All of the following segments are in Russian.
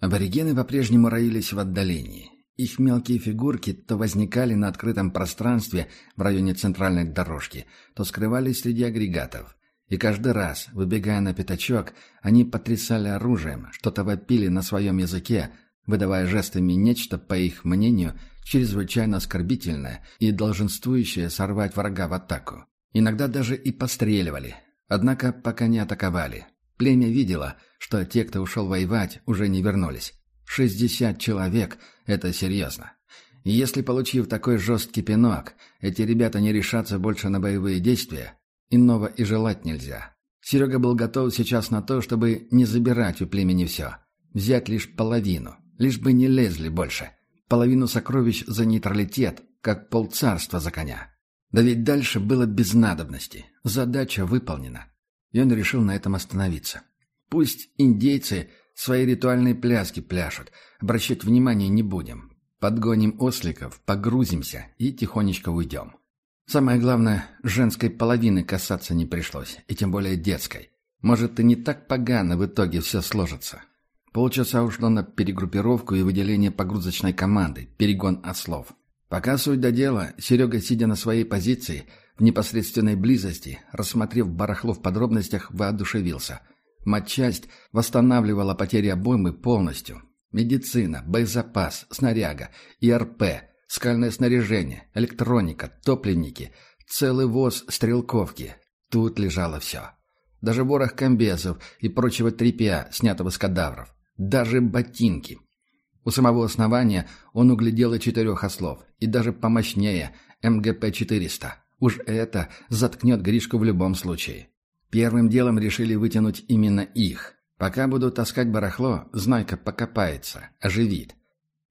Аборигены по-прежнему роились в отдалении. Их мелкие фигурки то возникали на открытом пространстве в районе центральной дорожки, то скрывались среди агрегатов. И каждый раз, выбегая на пятачок, они потрясали оружием, что-то вопили на своем языке, выдавая жестами нечто, по их мнению, чрезвычайно оскорбительное и долженствующее сорвать врага в атаку. Иногда даже и постреливали. Однако пока не атаковали. Племя видело, что те, кто ушел воевать, уже не вернулись. Шестьдесят человек — это серьезно. Если, получив такой жесткий пинок, эти ребята не решатся больше на боевые действия, иного и желать нельзя. Серега был готов сейчас на то, чтобы не забирать у племени все. Взять лишь половину, лишь бы не лезли больше. Половину сокровищ за нейтралитет, как полцарства за коня. Да ведь дальше было без надобности. Задача выполнена. И он решил на этом остановиться. Пусть индейцы свои ритуальные пляски пляшут, обращать внимания не будем. Подгоним осликов, погрузимся и тихонечко уйдем. Самое главное, женской половины касаться не пришлось, и тем более детской. Может, и не так погано в итоге все сложится. Полчаса ушло на перегруппировку и выделение погрузочной команды, перегон ослов. Пока суть до дела, Серега, сидя на своей позиции, в непосредственной близости, рассмотрев барахло в подробностях, воодушевился. Матчасть восстанавливала потери обоймы полностью. Медицина, боезапас, снаряга, ИРП, скальное снаряжение, электроника, топливники, целый воз стрелковки. Тут лежало все. Даже ворох комбезов и прочего тряпья, снятого с кадавров. Даже ботинки. У самого основания он углядел и четырех ослов, и даже помощнее МГП-400. Уж это заткнет Гришку в любом случае. Первым делом решили вытянуть именно их. Пока будут таскать барахло, Знайка покопается, оживит.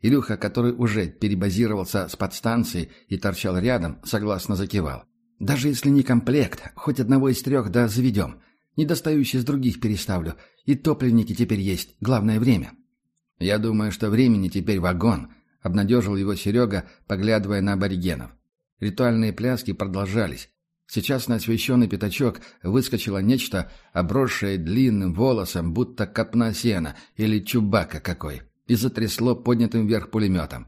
Илюха, который уже перебазировался с подстанции и торчал рядом, согласно закивал. «Даже если не комплект, хоть одного из трех да заведем. Недостающие с других переставлю. И топливники теперь есть. Главное — время». «Я думаю, что времени теперь вагон», — обнадежил его Серега, поглядывая на аборигенов. Ритуальные пляски продолжались. Сейчас на освещенный пятачок выскочило нечто, обросшее длинным волосом, будто копна сена или чубака какой, и затрясло поднятым вверх пулеметом.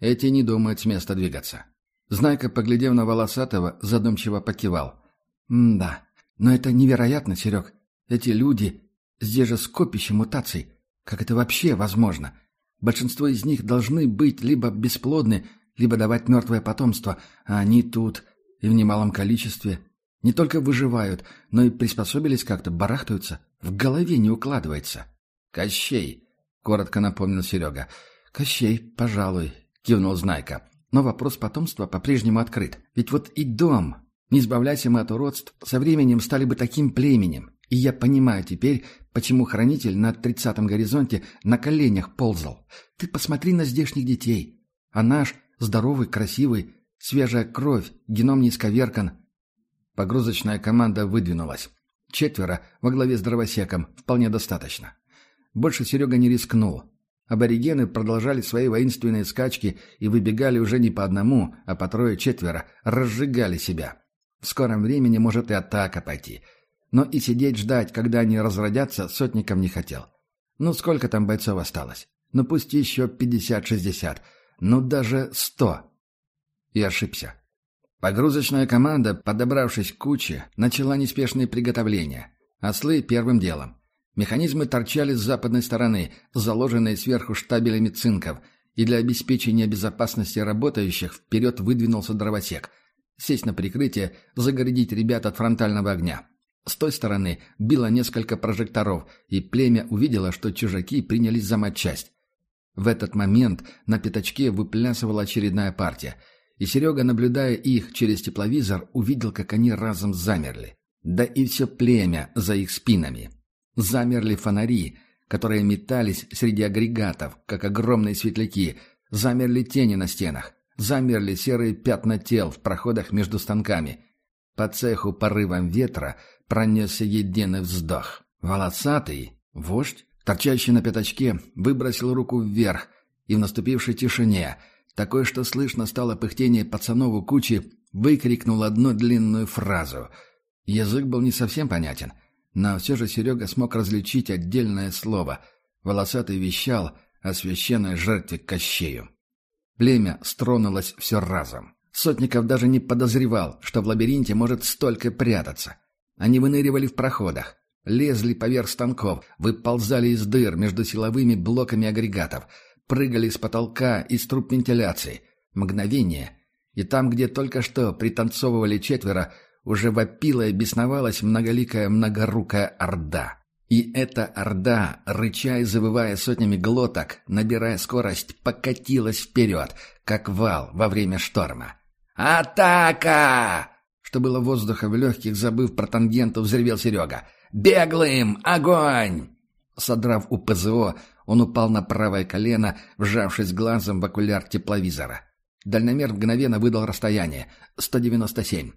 Эти не думают с места двигаться. Знайка, поглядев на волосатого, задумчиво покивал. «М-да, но это невероятно, Серег. Эти люди... Здесь же скопище мутаций. Как это вообще возможно? Большинство из них должны быть либо бесплодны, либо давать мертвое потомство, а они тут, и в немалом количестве. Не только выживают, но и приспособились как-то, барахтаются. В голове не укладывается. «Кощей!» — коротко напомнил Серега. «Кощей, пожалуй», — кивнул Знайка. «Но вопрос потомства по-прежнему открыт. Ведь вот и дом, не избавляйся мы от уродств, со временем стали бы таким племенем. И я понимаю теперь, почему хранитель на тридцатом горизонте на коленях ползал. Ты посмотри на здешних детей. А наш, здоровый, красивый, свежая кровь, геном не исковеркан. Погрузочная команда выдвинулась. Четверо во главе с дровосеком вполне достаточно. Больше Серега не рискнул. Аборигены продолжали свои воинственные скачки и выбегали уже не по одному, а по трое-четверо, разжигали себя. В скором времени может и атака пойти. Но и сидеть ждать, когда они разродятся, сотником не хотел. Ну, сколько там бойцов осталось? Ну, пусть еще пятьдесят-шестьдесят. Ну, даже сто. И ошибся. Погрузочная команда, подобравшись к куче, начала неспешные приготовления. Ослы первым делом. Механизмы торчали с западной стороны, заложенные сверху штабелями цинков, и для обеспечения безопасности работающих вперед выдвинулся дровосек. Сесть на прикрытие, загородить ребят от фронтального огня. С той стороны било несколько прожекторов, и племя увидело, что чужаки принялись за матчасть. В этот момент на пятачке выплясывала очередная партия, и Серега, наблюдая их через тепловизор, увидел, как они разом замерли. Да и все племя за их спинами. Замерли фонари, которые метались среди агрегатов, как огромные светляки, замерли тени на стенах, замерли серые пятна тел в проходах между станками. По цеху порывом ветра пронесся единый вздох. Волосатый, вождь, торчащий на пятачке, выбросил руку вверх, и в наступившей тишине, такой, что слышно стало пыхтение пацанов у кучи, выкрикнул одну длинную фразу. Язык был не совсем понятен, но все же Серега смог различить отдельное слово. Волосатый вещал о священной жертве Кощею. Племя стронулось все разом. Сотников даже не подозревал, что в лабиринте может столько прятаться. Они выныривали в проходах, лезли поверх станков, выползали из дыр между силовыми блоками агрегатов, прыгали с потолка из труб вентиляции. Мгновение, и там, где только что пританцовывали четверо, уже вопила и бесновалась многоликая многорукая орда. И эта орда, рыча и завывая сотнями глоток, набирая скорость, покатилась вперед, как вал во время шторма. «Атака!» Что было воздуха в легких, забыв про тангенту, взревел Серега. «Беглым! Огонь!» Содрав у ПЗО, он упал на правое колено, вжавшись глазом в окуляр тепловизора. Дальномер мгновенно выдал расстояние — 197.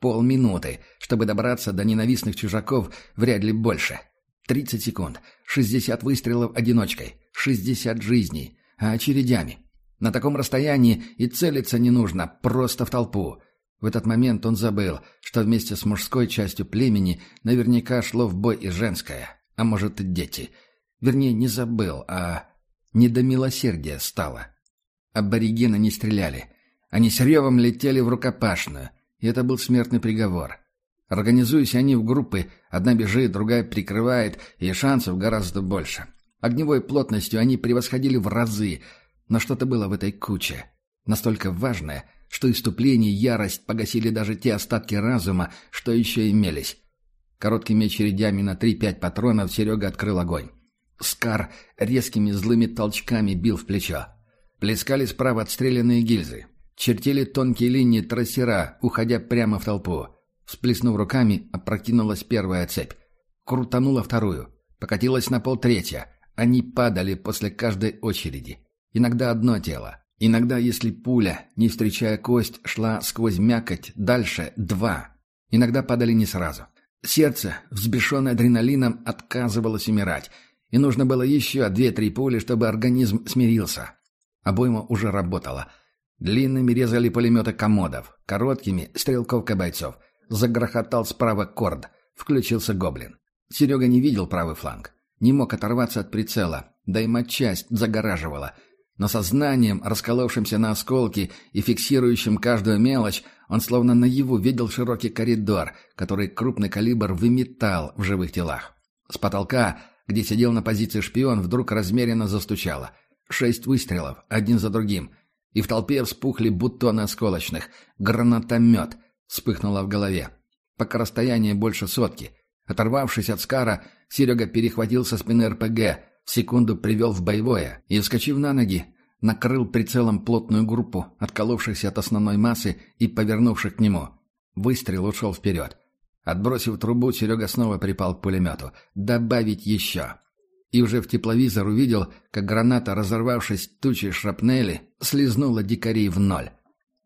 Полминуты, чтобы добраться до ненавистных чужаков, вряд ли больше. 30 секунд, 60 выстрелов одиночкой, 60 жизней, а очередями. На таком расстоянии и целиться не нужно, просто в толпу. В этот момент он забыл, что вместе с мужской частью племени наверняка шло в бой и женское, а может и дети. Вернее, не забыл, а не до милосердия стало. Аборигены не стреляли. Они с ревом летели в рукопашную, и это был смертный приговор. Организуясь они в группы, одна бежит, другая прикрывает, и шансов гораздо больше. Огневой плотностью они превосходили в разы — но что-то было в этой куче. Настолько важное, что иступление и ярость погасили даже те остатки разума, что еще имелись. Короткими очередями на 3-5 патронов Серега открыл огонь. Скар резкими злыми толчками бил в плечо. Плескали справа отстрелянные гильзы. Чертили тонкие линии трассера, уходя прямо в толпу. Всплеснув руками, опрокинулась первая цепь. Крутанула вторую. Покатилась на пол третья. Они падали после каждой очереди. Иногда одно тело. Иногда, если пуля, не встречая кость, шла сквозь мякоть, дальше два. Иногда падали не сразу. Сердце, взбешенное адреналином, отказывалось умирать. И нужно было еще две-три пули, чтобы организм смирился. Обойма уже работала. Длинными резали пулеметы комодов, короткими — стрелковка бойцов. Загрохотал справа корд. Включился гоблин. Серега не видел правый фланг. Не мог оторваться от прицела. Да и матчасть загораживала — но сознанием, расколовшимся на осколки и фиксирующим каждую мелочь, он словно наяву видел широкий коридор, который крупный калибр выметал в живых телах. С потолка, где сидел на позиции шпион, вдруг размеренно застучало. Шесть выстрелов, один за другим. И в толпе вспухли бутоны осколочных. Гранатомет вспыхнуло в голове. Пока расстояние больше сотки. Оторвавшись от Скара, Серега перехватил со спины РПГ — секунду привел в боевое и, вскочив на ноги, накрыл прицелом плотную группу, отколовшихся от основной массы и повернувших к нему. Выстрел ушел вперед. Отбросив трубу, Серега снова припал к пулемету. «Добавить еще!» И уже в тепловизор увидел, как граната, разорвавшись тучей шрапнели, слезнула дикарей в ноль.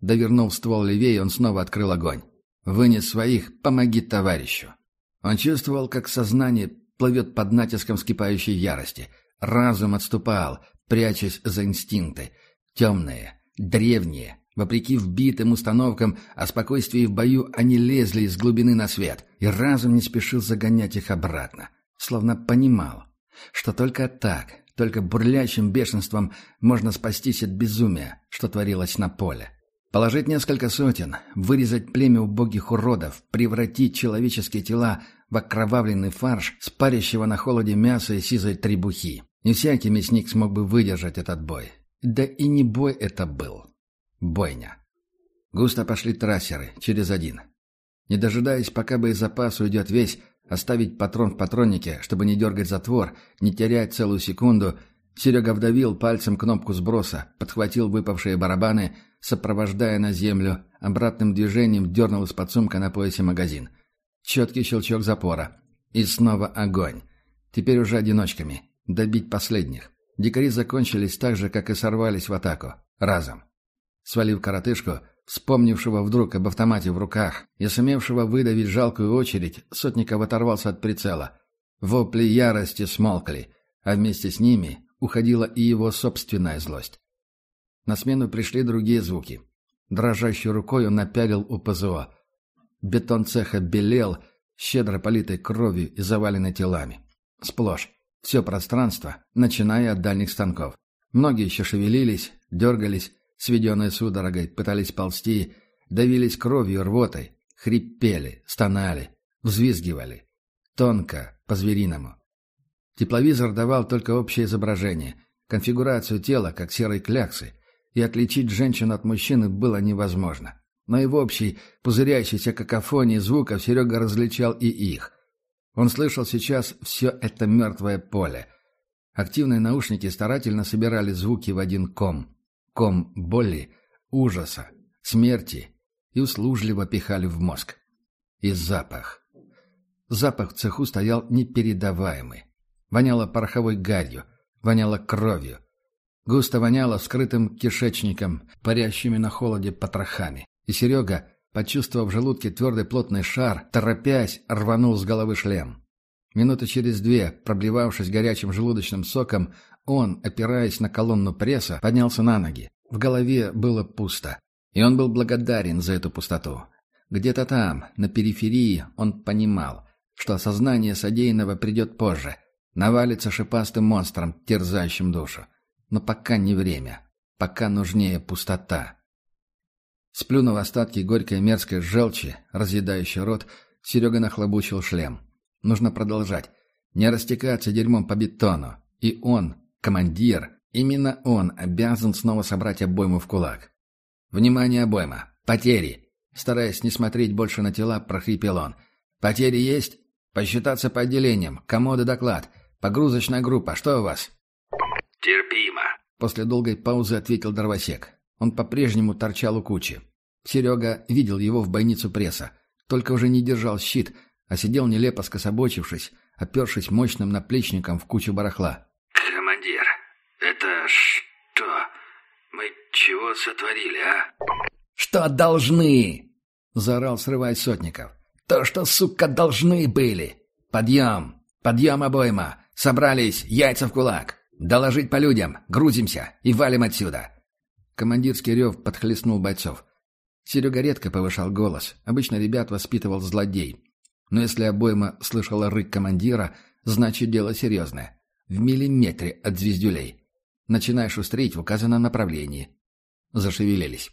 Довернув ствол левее, он снова открыл огонь. «Вынес своих, помоги товарищу!» Он чувствовал, как сознание плывет под натиском вскипающей ярости. Разум отступал, прячась за инстинкты. Темные, древние, вопреки вбитым установкам о спокойствии в бою, они лезли из глубины на свет, и разум не спешил загонять их обратно. Словно понимал, что только так, только бурлящим бешенством можно спастись от безумия, что творилось на поле. Положить несколько сотен, вырезать племя убогих уродов, превратить человеческие тела в окровавленный фарш с парящего на холоде мяса и сизой требухи. Не всякий мясник смог бы выдержать этот бой. Да и не бой это был. Бойня. Густо пошли трассеры, через один. Не дожидаясь, пока боезапас уйдет весь, оставить патрон в патроннике, чтобы не дергать затвор, не терять целую секунду, Серега вдавил пальцем кнопку сброса, подхватил выпавшие барабаны — сопровождая на землю, обратным движением дернул из-под сумка на поясе магазин. Четкий щелчок запора. И снова огонь. Теперь уже одиночками. Добить последних. Дикари закончились так же, как и сорвались в атаку. Разом. Свалив коротышку, вспомнившего вдруг об автомате в руках и сумевшего выдавить жалкую очередь, Сотников оторвался от прицела. Вопли ярости смолкли, а вместе с ними уходила и его собственная злость. На смену пришли другие звуки. Дрожащей рукой он напялил УПЗО. Бетон цеха белел, щедро политой кровью и заваленный телами. Сплошь. Все пространство, начиная от дальних станков. Многие еще шевелились, дергались, сведенные судорогой, пытались ползти, давились кровью, рвотой, хрипели, стонали, взвизгивали. Тонко, по-звериному. Тепловизор давал только общее изображение, конфигурацию тела, как серой кляксы, и отличить женщину от мужчины было невозможно. Но и в общей, пузыряющейся какофонии звуков Серега различал и их. Он слышал сейчас все это мертвое поле. Активные наушники старательно собирали звуки в один ком. Ком боли, ужаса, смерти и услужливо пихали в мозг. И запах. Запах в цеху стоял непередаваемый. Воняло пороховой гарью, воняло кровью. Густо воняло скрытым кишечником, парящими на холоде потрохами. И Серега, почувствовав в желудке твердый плотный шар, торопясь, рванул с головы шлем. Минуты через две, проблевавшись горячим желудочным соком, он, опираясь на колонну пресса, поднялся на ноги. В голове было пусто. И он был благодарен за эту пустоту. Где-то там, на периферии, он понимал, что осознание содеянного придет позже, навалится шипастым монстром, терзающим душу. Но пока не время. Пока нужнее пустота. Сплюнув остатки горькой мерзкой желчи, разъедающей рот, Серега нахлобучил шлем. Нужно продолжать. Не растекаться дерьмом по бетону. И он, командир, именно он обязан снова собрать обойму в кулак. «Внимание, обойма! Потери!» Стараясь не смотреть больше на тела, прохрипел он. «Потери есть? Посчитаться по отделениям. Комоды доклад. Погрузочная группа. Что у вас?» «Терпимо», — после долгой паузы ответил дровосек. Он по-прежнему торчал у кучи. Серега видел его в бойницу пресса. Только уже не держал щит, а сидел нелепо скособочившись, опершись мощным наплечником в кучу барахла. «Командир, это что? Мы чего сотворили, а?» «Что должны?» — заорал, срываясь сотников. «То, что, сука, должны были! Подъем! Подъем обойма! Собрались, яйца в кулак! Доложить по людям, грузимся и валим отсюда!» Командирский рев подхлестнул бойцов. Серега редко повышал голос. Обычно ребят воспитывал злодей. Но если обойма слышала рык командира, значит дело серьезное. В миллиметре от звездюлей. Начинаешь шустрить в указанном направлении. Зашевелились.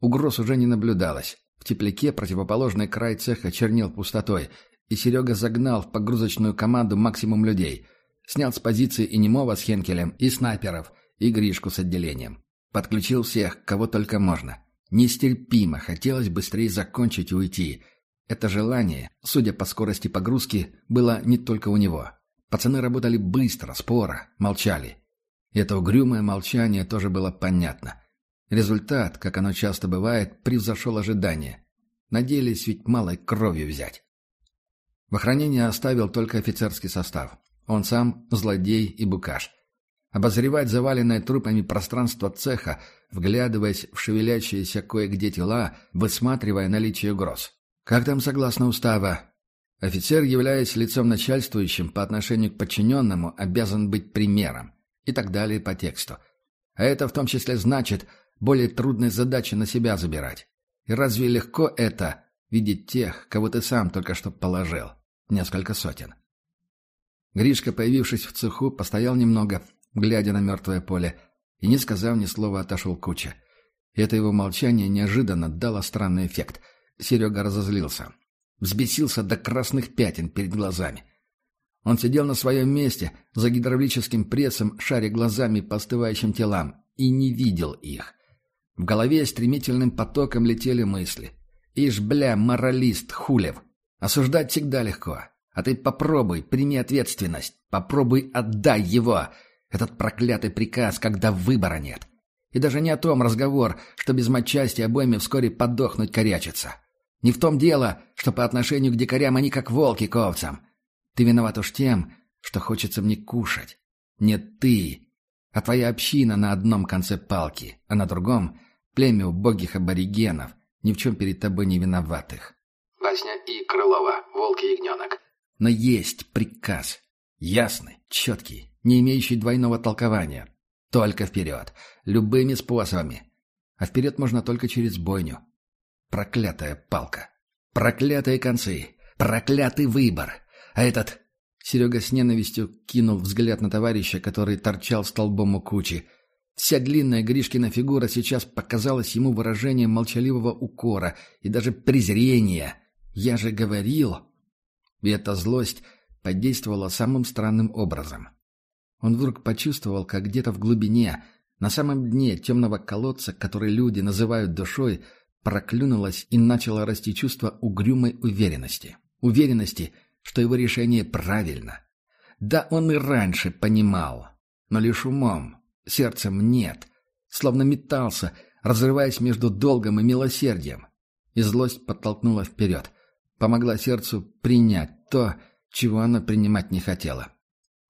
Угроз уже не наблюдалось. В тепляке противоположный край цеха чернел пустотой, и Серега загнал в погрузочную команду максимум людей. Снял с позиции и немого с Хенкелем, и снайперов, и Гришку с отделением. Подключил всех, кого только можно. Нестерпимо хотелось быстрее закончить и уйти. Это желание, судя по скорости погрузки, было не только у него. Пацаны работали быстро, споро, молчали. Это угрюмое молчание тоже было понятно. Результат, как оно часто бывает, превзошел ожидания. Надеялись ведь малой кровью взять. В охранении оставил только офицерский состав. Он сам, злодей и букаш. Обозревать заваленное трупами пространство цеха, вглядываясь в шевелящиеся кое-где тела, высматривая наличие угроз. Как там согласно устава? Офицер, являясь лицом начальствующим по отношению к подчиненному, обязан быть примером. И так далее по тексту. А это в том числе значит, более трудные задачи на себя забирать. И разве легко это, видеть тех, кого ты сам только что положил? Несколько сотен. Гришка, появившись в цеху, постоял немного, глядя на мертвое поле, и, не сказав ни слова, отошел к куче. Это его молчание неожиданно дало странный эффект. Серега разозлился. Взбесился до красных пятен перед глазами. Он сидел на своем месте, за гидравлическим прессом, шаря глазами по остывающим телам, и не видел их. В голове стремительным потоком летели мысли. «Ишь, бля, моралист, хулев! Осуждать всегда легко. А ты попробуй, прими ответственность. Попробуй отдай его. Этот проклятый приказ, когда выбора нет. И даже не о том разговор, что без матчасти обоими вскоре подохнуть корячится. Не в том дело, что по отношению к дикарям они как волки к овцам. Ты виноват уж тем, что хочется мне кушать. Нет ты, а твоя община на одном конце палки, а на другом — племя убогих аборигенов, ни в чем перед тобой не виноватых. Басня И. Крылова. Волк-ягненок. Но есть приказ. Ясный, четкий, не имеющий двойного толкования. Только вперед. Любыми способами. А вперед можно только через бойню. Проклятая палка. Проклятые концы. Проклятый выбор. А этот... Серега с ненавистью кинул взгляд на товарища, который торчал столбом у кучи. Вся длинная Гришкина фигура сейчас показалась ему выражением молчаливого укора и даже презрения. «Я же говорил!» И эта злость подействовала самым странным образом. Он вдруг почувствовал, как где-то в глубине, на самом дне темного колодца, который люди называют душой, проклюнулось и начало расти чувство угрюмой уверенности. Уверенности, что его решение правильно. Да он и раньше понимал, но лишь умом, сердцем нет. Словно метался, разрываясь между долгом и милосердием. И злость подтолкнула вперед. Помогла сердцу принять то, чего она принимать не хотела.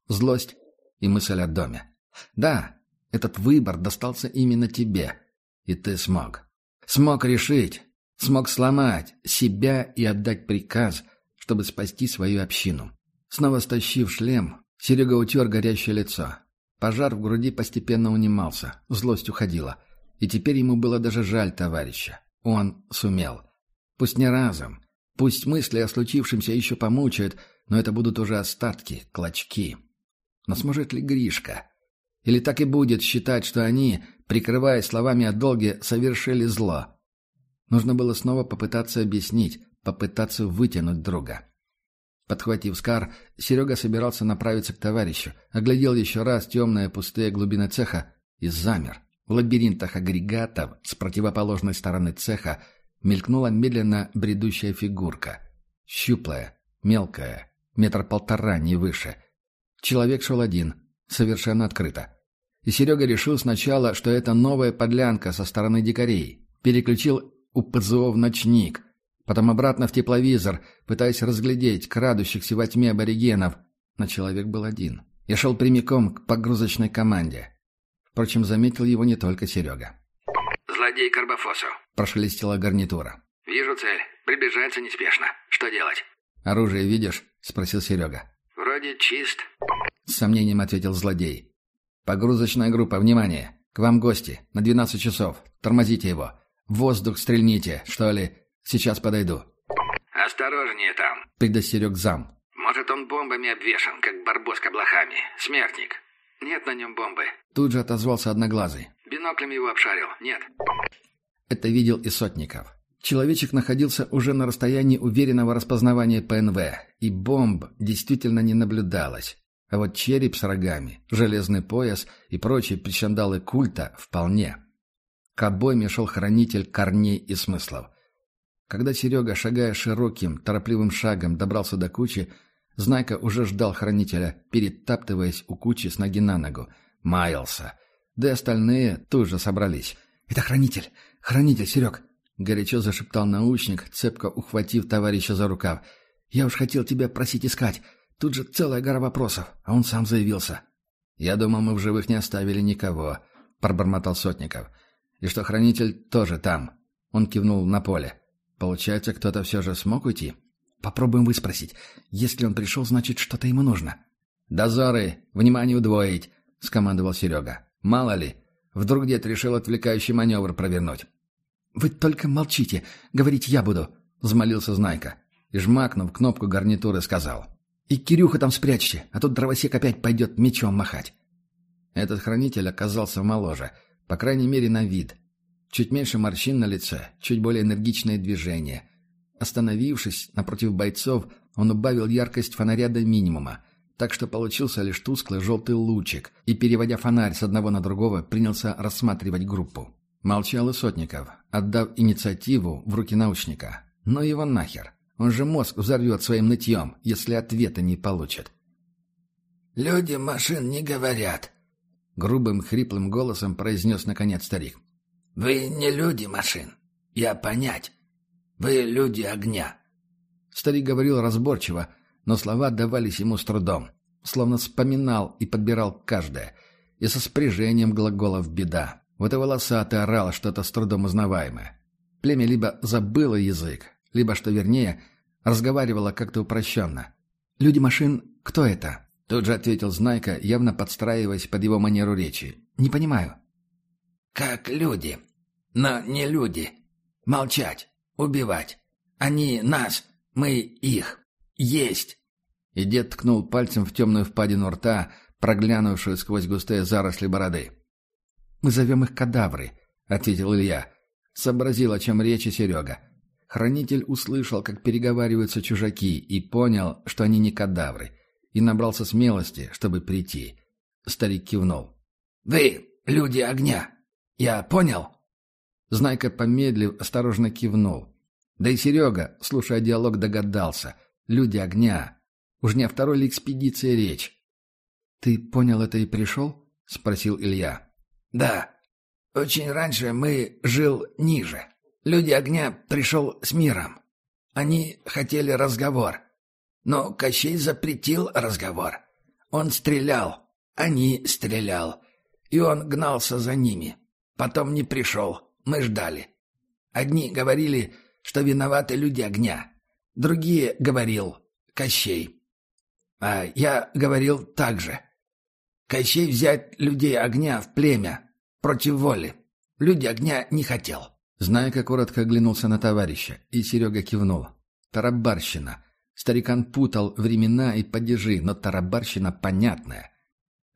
Злость и мысль о доме. Да, этот выбор достался именно тебе. И ты смог. Смог решить. Смог сломать себя и отдать приказ, чтобы спасти свою общину. Снова стащив шлем, Серега утер горящее лицо. Пожар в груди постепенно унимался, злость уходила. И теперь ему было даже жаль товарища. Он сумел. Пусть не разом. Пусть мысли о случившемся еще помучают, но это будут уже остатки, клочки. Но сможет ли Гришка? Или так и будет считать, что они, прикрываясь словами о долге, совершили зло? Нужно было снова попытаться объяснить, попытаться вытянуть друга. Подхватив Скар, Серега собирался направиться к товарищу, оглядел еще раз темные пустые глубины цеха и замер. В лабиринтах агрегатов с противоположной стороны цеха мелькнула медленно бредущая фигурка. Щуплая, мелкая, метр полтора, не выше. Человек шел один, совершенно открыто. И Серега решил сначала, что это новая подлянка со стороны дикарей. Переключил УПЗО в ночник, потом обратно в тепловизор, пытаясь разглядеть крадущихся во тьме аборигенов. Но человек был один. Я шел прямиком к погрузочной команде. Впрочем, заметил его не только Серега. «Злодей Карбофосу», — прошелестела гарнитура. «Вижу цель. Приближается неспешно. Что делать?» «Оружие видишь?» — спросил Серега. «Вроде чист», — с сомнением ответил злодей. «Погрузочная группа, внимание! К вам гости. На двенадцать часов. Тормозите его. В воздух стрельните, что ли. Сейчас подойду». «Осторожнее там», — предостерег зам. «Может, он бомбами обвешан, как барбоска блохами. Смертник. Нет на нем бомбы». Тут же отозвался Одноглазый. «Биноклем его обшарил. Нет». Это видел и Сотников. Человечек находился уже на расстоянии уверенного распознавания ПНВ, и бомб действительно не наблюдалось. А вот череп с рогами, железный пояс и прочие причандалы культа вполне. К обойме шел хранитель корней и смыслов. Когда Серега, шагая широким, торопливым шагом, добрался до кучи, Знайка уже ждал хранителя, перетаптываясь у кучи с ноги на ногу. Маялся. Да и остальные тоже собрались. «Это хранитель! Хранитель, Серег!» Горячо зашептал научник, цепко ухватив товарища за рукав. «Я уж хотел тебя просить искать. Тут же целая гора вопросов, а он сам заявился». «Я думал, мы в живых не оставили никого», — пробормотал Сотников. «И что хранитель тоже там». Он кивнул на поле. Получается, кто-то все же смог уйти? Попробуем выспросить. Если он пришел, значит, что-то ему нужно. «Дозоры! Внимание удвоить!» — скомандовал Серега. «Мало ли, вдруг дед решил отвлекающий маневр провернуть». «Вы только молчите. Говорить я буду», — взмолился Знайка. И, жмакнув кнопку гарнитуры, сказал. «И Кирюха там спрячьте, а тут дровосек опять пойдет мечом махать». Этот хранитель оказался моложе, по крайней мере, на вид. Чуть меньше морщин на лице, чуть более энергичное движение. Остановившись напротив бойцов, он убавил яркость фонаря до минимума, так что получился лишь тусклый желтый лучик, и, переводя фонарь с одного на другого, принялся рассматривать группу. Молчал и Сотников, отдав инициативу в руки научника. Но его нахер. Он же мозг взорвет своим нытьем, если ответа не получит. «Люди машин не говорят», — грубым хриплым голосом произнес наконец старик. Вы не люди машин. Я понять. Вы люди огня. Старик говорил разборчиво, но слова давались ему с трудом. Словно вспоминал и подбирал каждое. И со спряжением глаголов беда. Вот и волосатый орал что-то с трудом узнаваемое. Племя либо забыло язык, либо, что вернее, разговаривало как-то упрощенно. «Люди машин, кто это?» Тут же ответил Знайка, явно подстраиваясь под его манеру речи. «Не понимаю». «Как люди», но не люди. Молчать, убивать. Они нас, мы их. Есть. И дед ткнул пальцем в темную впадину рта, проглянувшую сквозь густые заросли бороды. «Мы зовем их кадавры», — ответил Илья. Сообразил, о чем речь и Серега. Хранитель услышал, как переговариваются чужаки, и понял, что они не кадавры, и набрался смелости, чтобы прийти. Старик кивнул. «Вы люди огня. Я понял?» Знайка, помедлив, осторожно кивнул. Да и Серега, слушая диалог, догадался. «Люди огня». Уж не о второй ли экспедиции речь. «Ты понял это и пришел?» — спросил Илья. «Да. Очень раньше мы жил ниже. Люди огня пришел с миром. Они хотели разговор. Но Кощей запретил разговор. Он стрелял. Они стрелял. И он гнался за ними. Потом не пришел. Мы ждали. Одни говорили, что виноваты люди огня. Другие говорил Кощей. А я говорил так же. Кощей взять людей огня в племя против воли. Люди огня не хотел. Знайка коротко оглянулся на товарища, и Серега кивнул. Тарабарщина. Старикан путал времена и падежи, но тарабарщина понятная.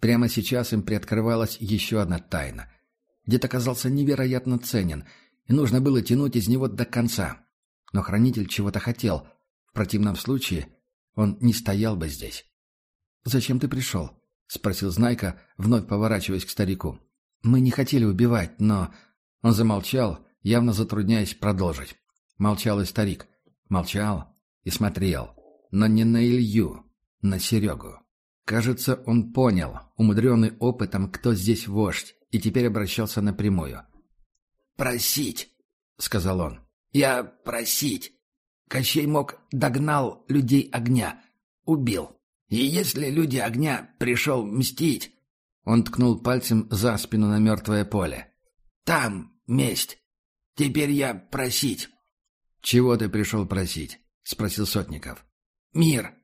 Прямо сейчас им приоткрывалась еще одна тайна. Дед оказался невероятно ценен, и нужно было тянуть из него до конца. Но хранитель чего-то хотел. В противном случае он не стоял бы здесь. «Зачем ты пришел?» — спросил Знайка, вновь поворачиваясь к старику. «Мы не хотели убивать, но...» Он замолчал, явно затрудняясь продолжить. Молчал и старик. Молчал и смотрел. Но не на Илью, на Серегу. Кажется, он понял, умудренный опытом, кто здесь вождь, и теперь обращался напрямую. «Просить», — сказал он. «Я просить. Кощей мог догнал людей огня, убил. И если люди огня пришел мстить...» Он ткнул пальцем за спину на мертвое поле. «Там месть. Теперь я просить». «Чего ты пришел просить?» — спросил Сотников. «Мир.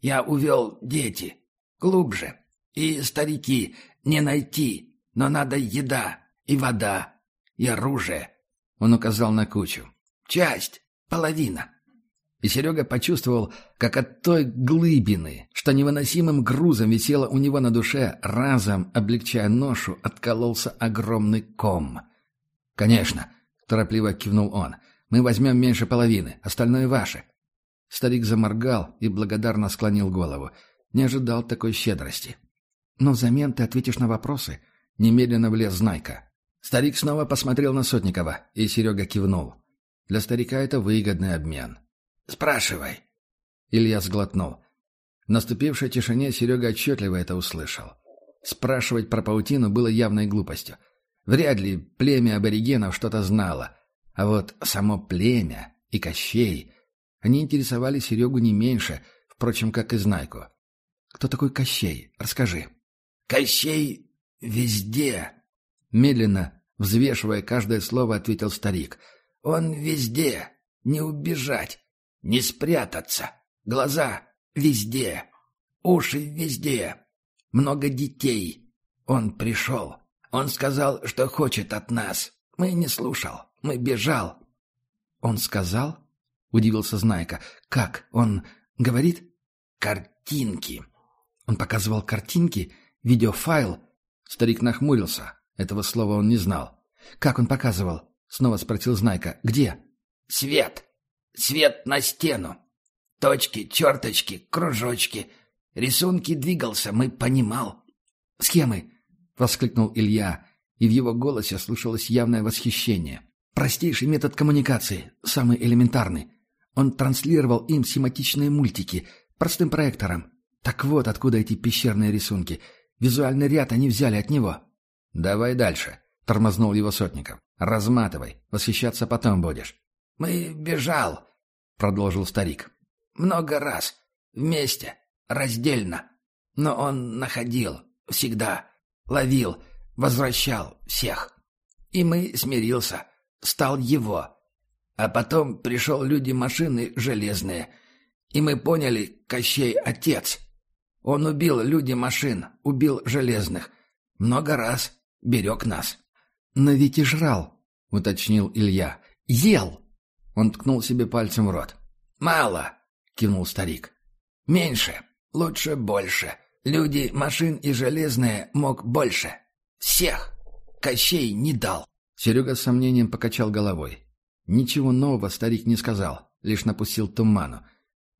Я увел дети. Глубже. И старики. Не найти. Но надо еда и вода и оружие». Он указал на кучу. «Часть. Половина». И Серега почувствовал, как от той глыбины, что невыносимым грузом висела у него на душе, разом, облегчая ношу, откололся огромный ком. «Конечно», — торопливо кивнул он, — «мы возьмем меньше половины, остальное ваше». Старик заморгал и благодарно склонил голову. Не ожидал такой щедрости. «Но взамен ты ответишь на вопросы?» Немедленно влез Знайка. Старик снова посмотрел на Сотникова, и Серега кивнул. Для старика это выгодный обмен. «Спрашивай». Илья сглотнул. В наступившей тишине Серега отчетливо это услышал. Спрашивать про паутину было явной глупостью. Вряд ли племя аборигенов что-то знало. А вот само племя и Кощей, они интересовали Серегу не меньше, впрочем, как и Знайку. «Кто такой Кощей? Расскажи». «Кощей везде», — медленно, взвешивая каждое слово, ответил старик. «Он везде. Не убежать. Не спрятаться. Глаза везде. Уши везде. Много детей. Он пришел. Он сказал, что хочет от нас. Мы не слушал. Мы бежал. Он сказал? Удивился Знайка. Как? Он говорит? Картинки. Он показывал картинки? Видеофайл? Старик нахмурился. Этого слова он не знал. Как он показывал? Снова спросил Знайка. Где? Свет. Свет на стену. Точки, черточки, кружочки. Рисунки двигался, мы понимал. Схемы. — воскликнул Илья, и в его голосе слышалось явное восхищение. «Простейший метод коммуникации, самый элементарный. Он транслировал им семантичные мультики, простым проектором. Так вот откуда эти пещерные рисунки. Визуальный ряд они взяли от него». «Давай дальше», — тормознул его Сотников. «Разматывай, восхищаться потом будешь». «Мы бежал», — продолжил старик. «Много раз. Вместе. Раздельно. Но он находил. Всегда. Ловил, возвращал всех. И мы смирился. Стал его. А потом пришел люди-машины железные. И мы поняли, Кощей — отец. Он убил люди-машин, убил железных. Много раз. Берег нас. «Но ведь и жрал», — уточнил Илья. «Ел!» Он ткнул себе пальцем в рот. «Мало», — кивнул старик. «Меньше. лучше больше. Люди, машин и железные мог больше. Всех. Кощей не дал. Серега с сомнением покачал головой. Ничего нового старик не сказал, лишь напустил туману.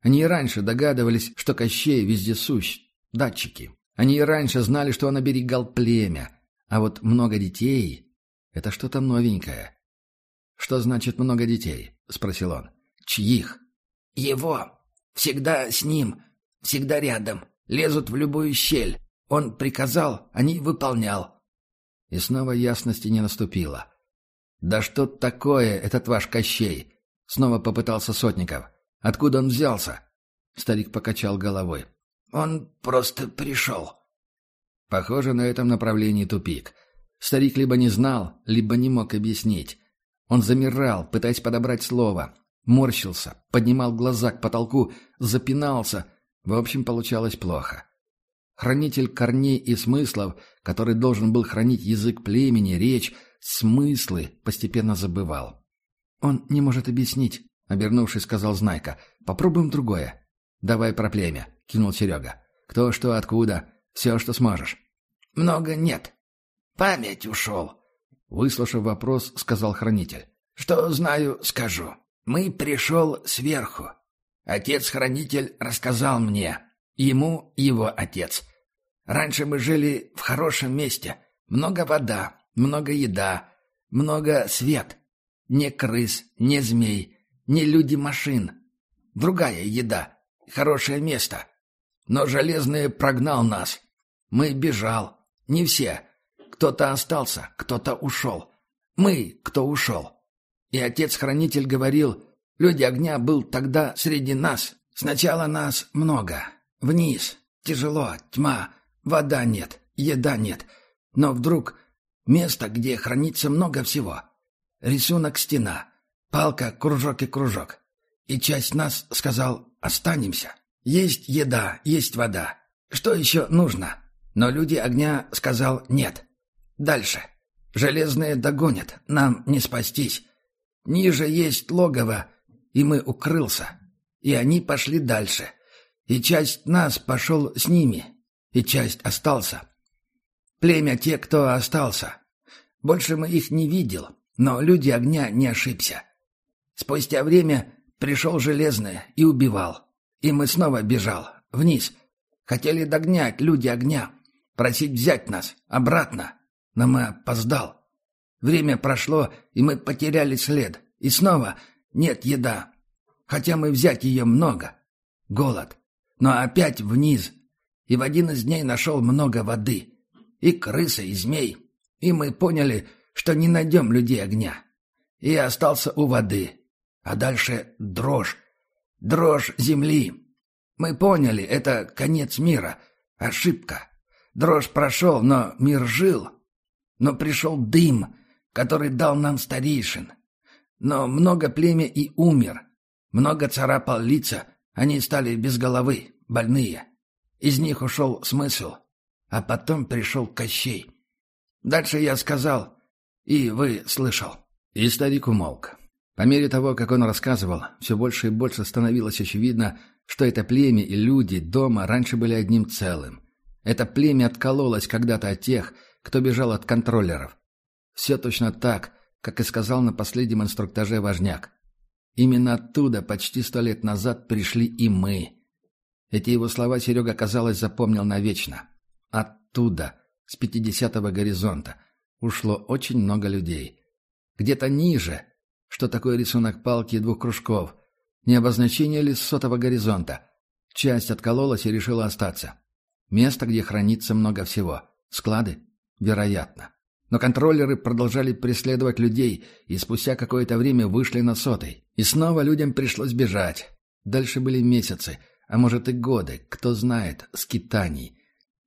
Они и раньше догадывались, что Кощей вездесущ. Датчики. Они и раньше знали, что он оберегал племя. А вот много детей — это что-то новенькое. «Что значит много детей?» — спросил он. «Чьих?» «Его. Всегда с ним. Всегда рядом. Лезут в любую щель. Он приказал, они выполнял». И снова ясности не наступило. «Да что такое этот ваш Кощей?» Снова попытался Сотников. «Откуда он взялся?» Старик покачал головой. «Он просто пришел». Похоже, на этом направлении тупик. Старик либо не знал, либо не мог объяснить. Он замирал, пытаясь подобрать слово. Морщился, поднимал глаза к потолку, запинался. В общем, получалось плохо. Хранитель корней и смыслов, который должен был хранить язык племени, речь, смыслы, постепенно забывал. «Он не может объяснить», — обернувшись, сказал Знайка. «Попробуем другое». «Давай про племя», — кинул Серега. «Кто, что, откуда. Все, что сможешь». «Много нет. Память ушел», — выслушав вопрос, сказал хранитель. «Что знаю, скажу. Мы пришел сверху. Отец-хранитель рассказал мне. Ему его отец. Раньше мы жили в хорошем месте. Много вода, много еда, много свет. Не крыс, не змей, не люди-машин. Другая еда, хорошее место. Но Железный прогнал нас. Мы бежал. Не все. Кто-то остался, кто-то ушел. Мы, кто ушел. И отец-хранитель говорил, люди огня был тогда среди нас. Сначала нас много. Вниз. Тяжело, тьма. Вода нет, еда нет. Но вдруг место, где хранится много всего. Рисунок стена. Палка, кружок и кружок. И часть нас сказал «останемся». Есть еда, есть вода. Что еще нужно? Но люди огня сказал «нет». Дальше. Железные догонят, нам не спастись. Ниже есть логово, и мы укрылся. И они пошли дальше. И часть нас пошел с ними, и часть остался. Племя те, кто остался. Больше мы их не видел, но люди огня не ошибся. Спустя время пришел Железный и убивал. И мы снова бежал, вниз. Хотели догнать люди огня, просить взять нас обратно, но мы опоздал. Время прошло, и мы потеряли след. И снова нет еда. Хотя мы взять ее много. Голод. Но опять вниз. И в один из дней нашел много воды. И крысы, и змей. И мы поняли, что не найдем людей огня. И остался у воды. А дальше дрожь. Дрожь земли. Мы поняли, это конец мира. Ошибка. Дрожь прошел, но мир жил. Но пришел дым, который дал нам старейшин. Но много племя и умер. Много царапал лица, они стали без головы, больные. Из них ушел смысл. А потом пришел Кощей. Дальше я сказал, и вы слышал. И старик умолк. По мере того, как он рассказывал, все больше и больше становилось очевидно, что это племя и люди дома раньше были одним целым. Это племя откололось когда-то от тех, кто бежал от контроллеров. Все точно так, как и сказал на последнем инструктаже важняк. Именно оттуда почти сто лет назад пришли и мы. Эти его слова Серега, казалось, запомнил навечно. Оттуда, с пятидесятого горизонта, ушло очень много людей. Где-то ниже, что такое рисунок палки и двух кружков, не обозначение ли сотого горизонта. Часть откололась и решила остаться. Место, где хранится много всего. Склады? Вероятно. Но контроллеры продолжали преследовать людей, и спустя какое-то время вышли на сотый. И снова людям пришлось бежать. Дальше были месяцы, а может и годы, кто знает, скитаний.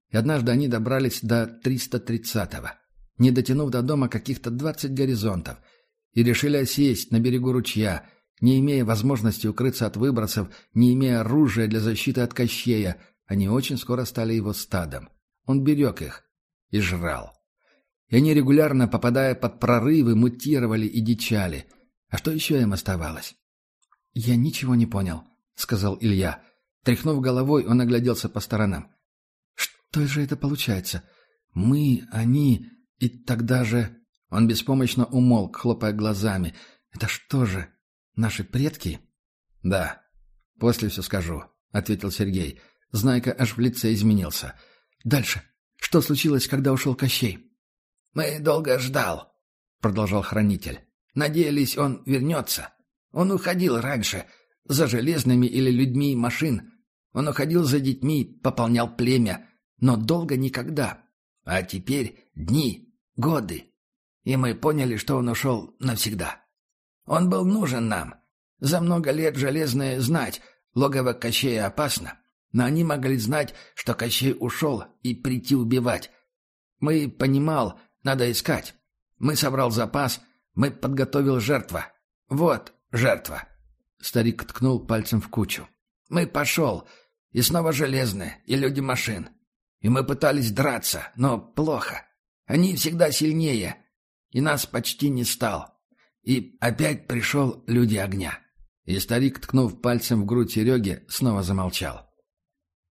И однажды они добрались до 330-го, не дотянув до дома каких-то 20 горизонтов, и решили осесть на берегу ручья, не имея возможности укрыться от выбросов, не имея оружия для защиты от Кощея, они очень скоро стали его стадом. Он берег их и жрал и они регулярно, попадая под прорывы, мутировали и дичали. А что еще им оставалось? «Я ничего не понял», — сказал Илья. Тряхнув головой, он огляделся по сторонам. «Что же это получается? Мы, они, и тогда же...» Он беспомощно умолк, хлопая глазами. «Это что же, наши предки?» «Да, после все скажу», — ответил Сергей. Знайка аж в лице изменился. «Дальше. Что случилось, когда ушел Кощей?» «Мы долго ждал», — продолжал хранитель. «Надеялись, он вернется. Он уходил раньше, за железными или людьми машин. Он уходил за детьми, пополнял племя, но долго никогда. А теперь дни, годы. И мы поняли, что он ушел навсегда. Он был нужен нам. За много лет железное знать, логово Кощея опасно. Но они могли знать, что Кощей ушел, и прийти убивать. Мы понимал, надо искать. Мы собрал запас, мы подготовил жертва. Вот жертва. Старик ткнул пальцем в кучу. Мы пошел, и снова железные, и люди машин. И мы пытались драться, но плохо. Они всегда сильнее, и нас почти не стал. И опять пришел люди огня. И старик, ткнув пальцем в грудь Сереги, снова замолчал.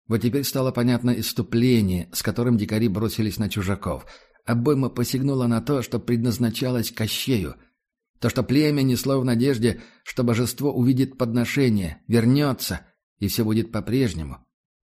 Вот теперь стало понятно иступление, с которым дикари бросились на чужаков. Обойма посягнула на то, что предназначалось Кощею. То, что племя несло в надежде, что божество увидит подношение, вернется, и все будет по-прежнему.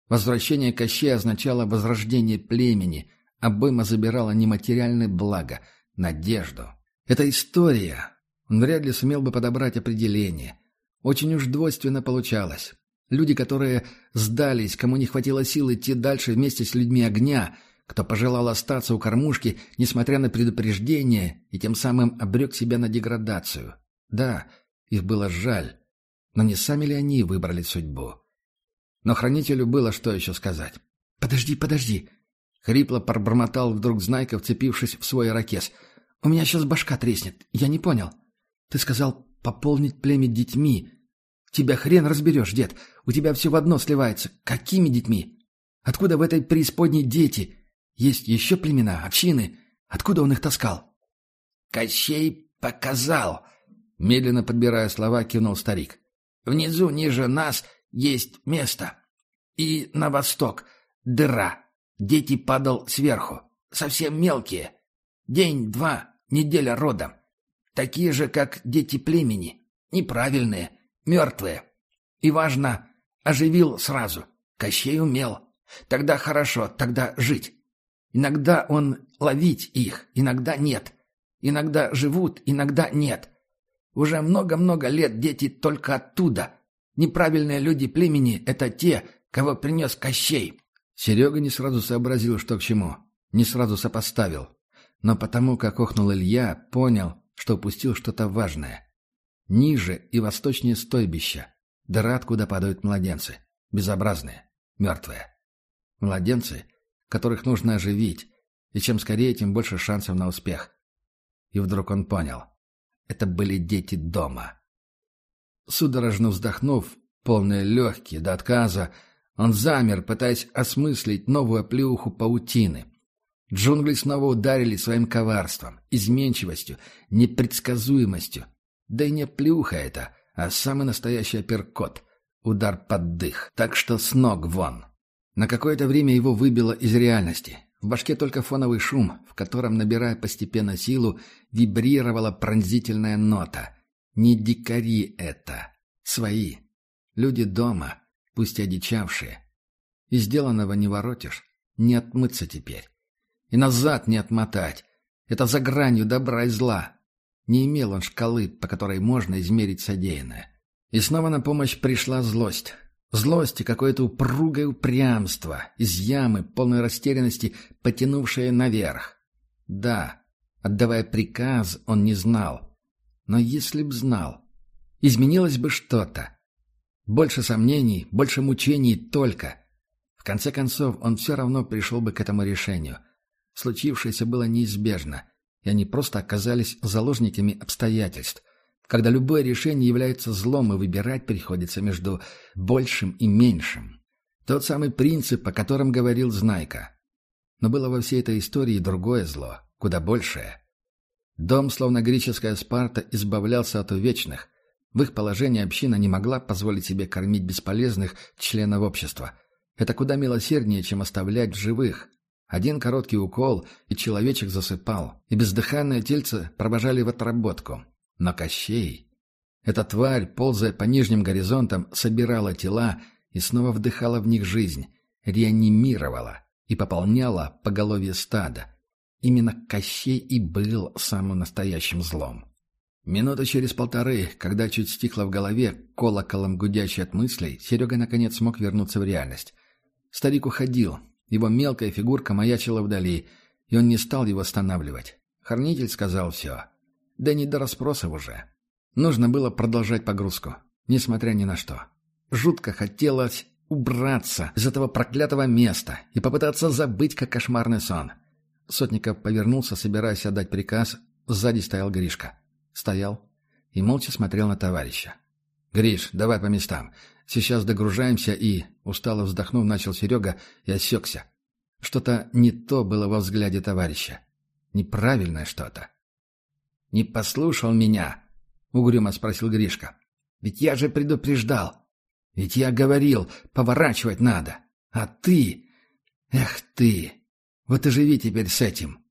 Возвращение Кощея означало возрождение племени. Обойма забирала нематериальное благо — надежду. Это история. Он вряд ли сумел бы подобрать определение. Очень уж двойственно получалось. Люди, которые сдались, кому не хватило сил идти дальше вместе с людьми огня, кто пожелал остаться у кормушки, несмотря на предупреждение, и тем самым обрек себя на деградацию. Да, их было жаль, но не сами ли они выбрали судьбу? Но хранителю было что еще сказать. «Подожди, подожди!» Хрипло пробормотал вдруг Знайка, вцепившись в свой ракес. «У меня сейчас башка треснет. Я не понял. Ты сказал пополнить племя детьми. Тебя хрен разберешь, дед. У тебя все в одно сливается. Какими детьми? Откуда в этой преисподней дети? Есть еще племена, общины. Откуда он их таскал?» «Кощей показал!» Медленно подбирая слова, кивнул старик. «Внизу, ниже нас, есть место. И на восток — дыра. Дети падал сверху. Совсем мелкие. День-два, неделя родом. Такие же, как дети племени. Неправильные, мертвые. И важно, оживил сразу. Кощей умел. Тогда хорошо, тогда жить. Иногда он ловить их, иногда нет. Иногда живут, иногда нет. Уже много-много лет дети только оттуда. Неправильные люди племени — это те, кого принес Кощей. Серега не сразу сообразил, что к чему. Не сразу сопоставил. Но потому, как охнул Илья, понял, что упустил что-то важное. Ниже и восточнее стойбища. Дыра, откуда падают младенцы. Безобразные. Мертвые. Младенцы, которых нужно оживить. И чем скорее, тем больше шансов на успех. И вдруг он понял. Это были дети дома. Судорожно вздохнув, полные легкие до отказа, он замер, пытаясь осмыслить новую оплеуху паутины. Джунгли снова ударили своим коварством, изменчивостью, непредсказуемостью. Да и не плюха это, а самый настоящий апперкот. Удар под дых, так что с ног вон. На какое-то время его выбило из реальности. В башке только фоновый шум, в котором, набирая постепенно силу, вибрировала пронзительная нота. Не дикари это. Свои. Люди дома пусть одичавшие. И сделанного не воротишь, не отмыться теперь. И назад не отмотать. Это за гранью добра и зла. Не имел он шкалы, по которой можно измерить содеянное. И снова на помощь пришла злость. Злость и какое-то упругое упрямство, из ямы, полной растерянности, потянувшее наверх. Да, отдавая приказ, он не знал. Но если б знал, изменилось бы что-то. Больше сомнений, больше мучений только. В конце концов, он все равно пришел бы к этому решению. Случившееся было неизбежно, и они просто оказались заложниками обстоятельств, когда любое решение является злом, и выбирать приходится между большим и меньшим. Тот самый принцип, о котором говорил Знайка. Но было во всей этой истории другое зло, куда большее. Дом, словно греческая Спарта, избавлялся от увечных, В их положении община не могла позволить себе кормить бесполезных членов общества. Это куда милосерднее, чем оставлять в живых. Один короткий укол, и человечек засыпал, и бездыханное тельце провожали в отработку. Но Кощей... Эта тварь, ползая по нижним горизонтам, собирала тела и снова вдыхала в них жизнь, реанимировала и пополняла поголовье стада. Именно Кощей и был самым настоящим злом. Минуты через полторы, когда чуть стихло в голове, колоколом гудящий от мыслей, Серега наконец смог вернуться в реальность. Старик уходил, его мелкая фигурка маячила вдали, и он не стал его останавливать. Хранитель сказал все. Да не до расспросов уже. Нужно было продолжать погрузку, несмотря ни на что. Жутко хотелось убраться из этого проклятого места и попытаться забыть, как кошмарный сон. Сотников повернулся, собираясь отдать приказ. Сзади стоял Гришка. Стоял и молча смотрел на товарища. «Гриш, давай по местам. Сейчас догружаемся и...» Устало вздохнув, начал Серега и осекся. Что-то не то было во взгляде товарища. Неправильное что-то. «Не послушал меня?» — угрюмо спросил Гришка. «Ведь я же предупреждал. Ведь я говорил, поворачивать надо. А ты... Эх ты! Вот и живи теперь с этим!»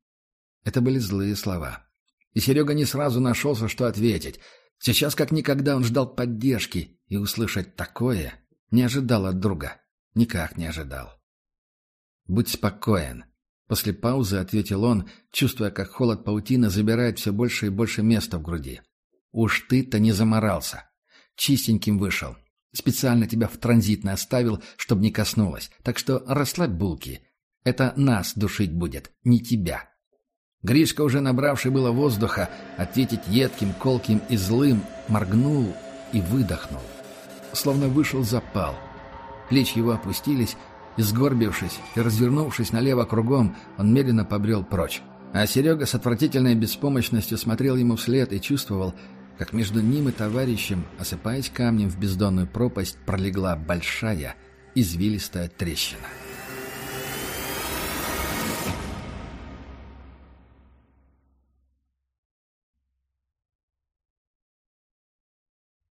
Это были злые слова. И Серега не сразу нашелся, что ответить. Сейчас как никогда он ждал поддержки, и услышать такое не ожидал от друга. Никак не ожидал. «Будь спокоен», — после паузы ответил он, чувствуя, как холод паутины забирает все больше и больше места в груди. Уж ты-то не заморался. Чистеньким вышел. Специально тебя в транзитный оставил, чтобы не коснулось. Так что расслабь булки. Это нас душить будет, не тебя. Гришка, уже набравший было воздуха, ответить едким, колким и злым, моргнул и выдохнул. Словно вышел запал. Плечи его опустились, и, сгорбившись и развернувшись налево кругом, он медленно побрел прочь. А Серега с отвратительной беспомощностью смотрел ему вслед и чувствовал, как между ним и товарищем, осыпаясь камнем в бездонную пропасть, пролегла большая, извилистая трещина.